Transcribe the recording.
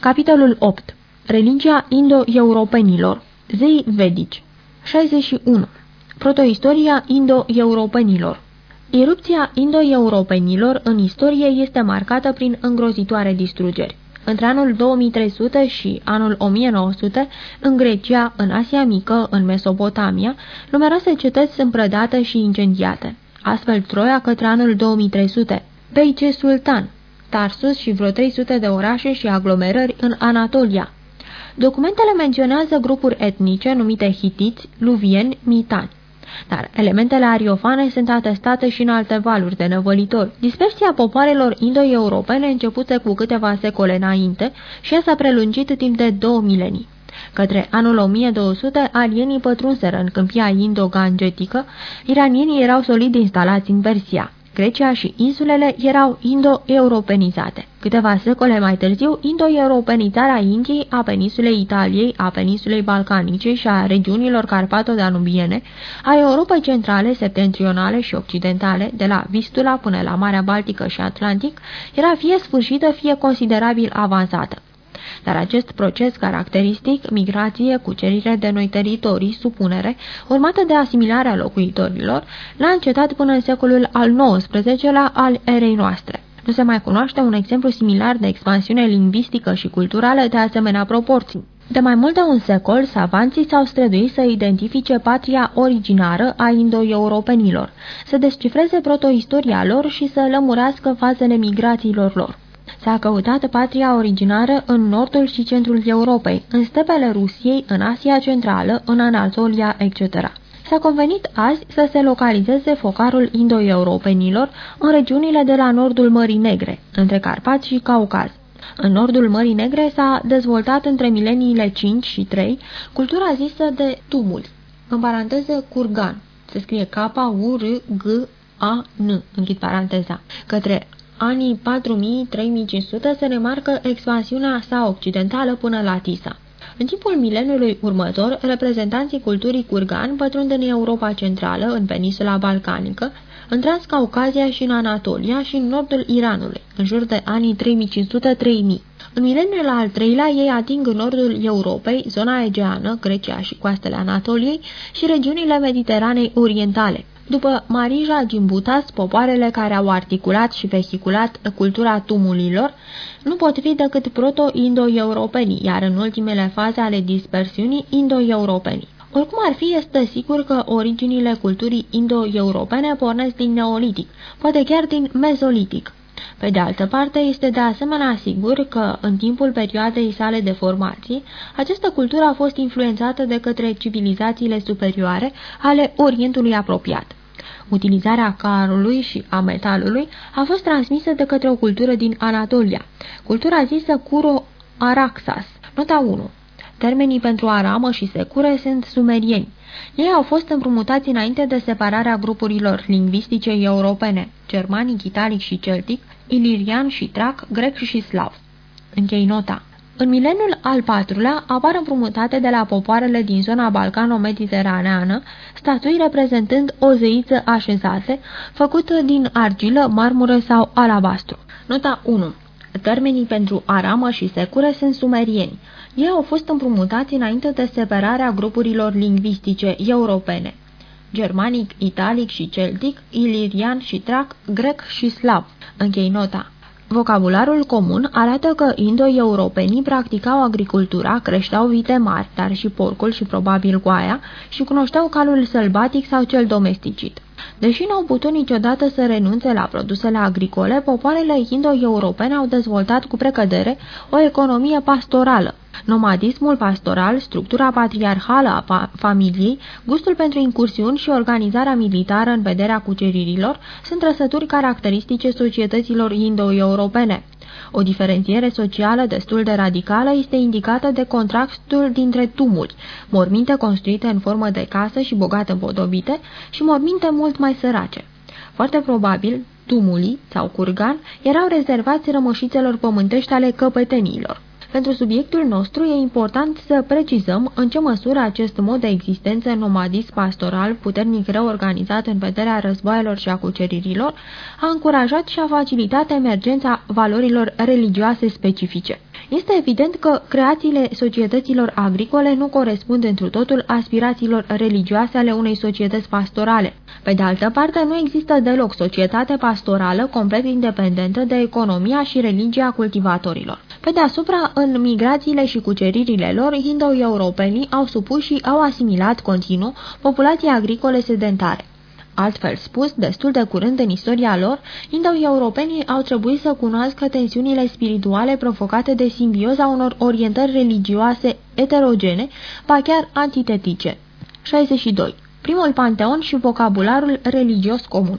Capitolul 8. Religia indo-europenilor Zei vedici 61. Protoistoria indo-europenilor Irupția indo-europenilor în istorie este marcată prin îngrozitoare distrugeri. Între anul 2300 și anul 1900, în Grecia, în Asia Mică, în Mesopotamia, numeroase cetăți sunt prădate și incendiate. Astfel, Troia către anul 2300. Peice Sultan, Tarsus și vreo 300 de orașe și aglomerări în Anatolia. Documentele menționează grupuri etnice numite hitiți, luvieni, mitani. Dar elementele ariofane sunt atestate și în alte valuri de năvălitori. Dispersia popoarelor indo-europene începute cu câteva secole înainte și ea s-a prelungit timp de două milenii. Către anul 1200, alienii pătrunseră în câmpia indo-gangetică, iranienii erau solid instalați în Persia. Grecia și insulele erau indo-europenizate. Câteva secole mai târziu, indo-europenizarea Indiei, a peninsulei Italiei, a peninsulei Balcanice și a regiunilor carpato-danubiene, a Europei centrale, septentrionale și occidentale, de la Vistula până la Marea Baltică și Atlantic, era fie sfârșită, fie considerabil avansată. Dar acest proces caracteristic, migrație, cucerire de noi teritorii, supunere, urmată de asimilarea locuitorilor, l-a încetat până în secolul al XIX-lea al erei noastre. Nu se mai cunoaște un exemplu similar de expansiune lingvistică și culturală de asemenea proporții. De mai mult de un secol, savanții s-au străduit să identifice patria originară a indo-europenilor, să descifreze protoistoria lor și să lămurească fazele migrațiilor lor. S-a căutat patria originară în nordul și centrul Europei, în stepele Rusiei, în Asia Centrală, în Anatolia, etc. S-a convenit azi să se localizeze focarul indo-europenilor în regiunile de la nordul Mării Negre, între Carpați și Caucaz. În nordul Mării Negre s-a dezvoltat între mileniile 5 și 3 cultura zisă de tumuli, în paranteză curgan, se scrie K-U-R-G-A-N, închid paranteza, către anii 4000-3500 se remarcă expansiunea sa occidentală până la Tisa. În timpul mileniului următor, reprezentanții culturii curgan pătrund în Europa Centrală, în peninsula balcanică, în Transcaucazia și în Anatolia și în nordul Iranului, în jur de anii 3500-3000. În mileniul al treilea, ei ating în nordul Europei, zona egeană, Grecia și coastele Anatoliei și regiunile Mediteranei Orientale. După Marija Gimbutas, popoarele care au articulat și vehiculat cultura tumulilor nu pot fi decât proto-indo-europenii, iar în ultimele faze ale dispersiunii indo-europenii. Oricum ar fi, este sigur că originile culturii indo-europene pornesc din neolitic, poate chiar din mezolitic. Pe de altă parte, este de asemenea sigur că, în timpul perioadei sale de formație, această cultură a fost influențată de către civilizațiile superioare ale Orientului apropiat. Utilizarea carului și a metalului a fost transmisă de către o cultură din Anatolia, cultura zisă Kuro-Araxas. Nota 1. Termenii pentru aramă și secure sunt sumerieni. Ei au fost împrumutați înainte de separarea grupurilor lingvistice europene, germanic, italic și celtic, ilirian și trac, grec și slav. Închei nota. În mileniul al patrulea apar împrumutate de la popoarele din zona balcano-mediteraneană statui reprezentând o zeiță așezată, făcută din argilă, marmură sau alabastru. Nota 1. Termenii pentru aramă și secure sunt sumerieni. Ei au fost împrumutați înainte de separarea grupurilor lingvistice europene. Germanic, italic și celtic, ilirian și trac, grec și slav. Închei nota. Vocabularul comun arată că indo-europenii practicau agricultura, creșteau vite mari, dar și porcul și probabil goaia, și cunoșteau calul sălbatic sau cel domesticit. Deși nu au putut niciodată să renunțe la produsele agricole, popoarele indo-europene au dezvoltat cu precădere o economie pastorală. Nomadismul pastoral, structura patriarhală a familiei, gustul pentru incursiuni și organizarea militară în vederea cuceririlor sunt trăsături caracteristice societăților indo-europene. O diferențiere socială destul de radicală este indicată de contrastul dintre tumuli, morminte construite în formă de casă și bogate împodobite, și morminte mult mai sărace. Foarte probabil, tumulii sau curgan erau rezervați rămășițelor pământești ale căpetenilor. Pentru subiectul nostru e important să precizăm în ce măsură acest mod de existență nomadist pastoral, puternic reorganizat în vederea războaielor și a cuceririlor, a încurajat și a facilitat emergența valorilor religioase specifice. Este evident că creațiile societăților agricole nu corespund întru totul aspirațiilor religioase ale unei societăți pastorale. Pe de altă parte, nu există deloc societate pastorală complet independentă de economia și religia cultivatorilor. Pe deasupra, în migrațiile și cuceririle lor, indo-europenii au supus și au asimilat continuu populații agricole sedentare. Altfel spus, destul de curând în istoria lor, indo-europenii au trebuit să cunoască tensiunile spirituale provocate de simbioza unor orientări religioase eterogene, ba chiar antitetice. 62. Primul panteon și vocabularul religios comun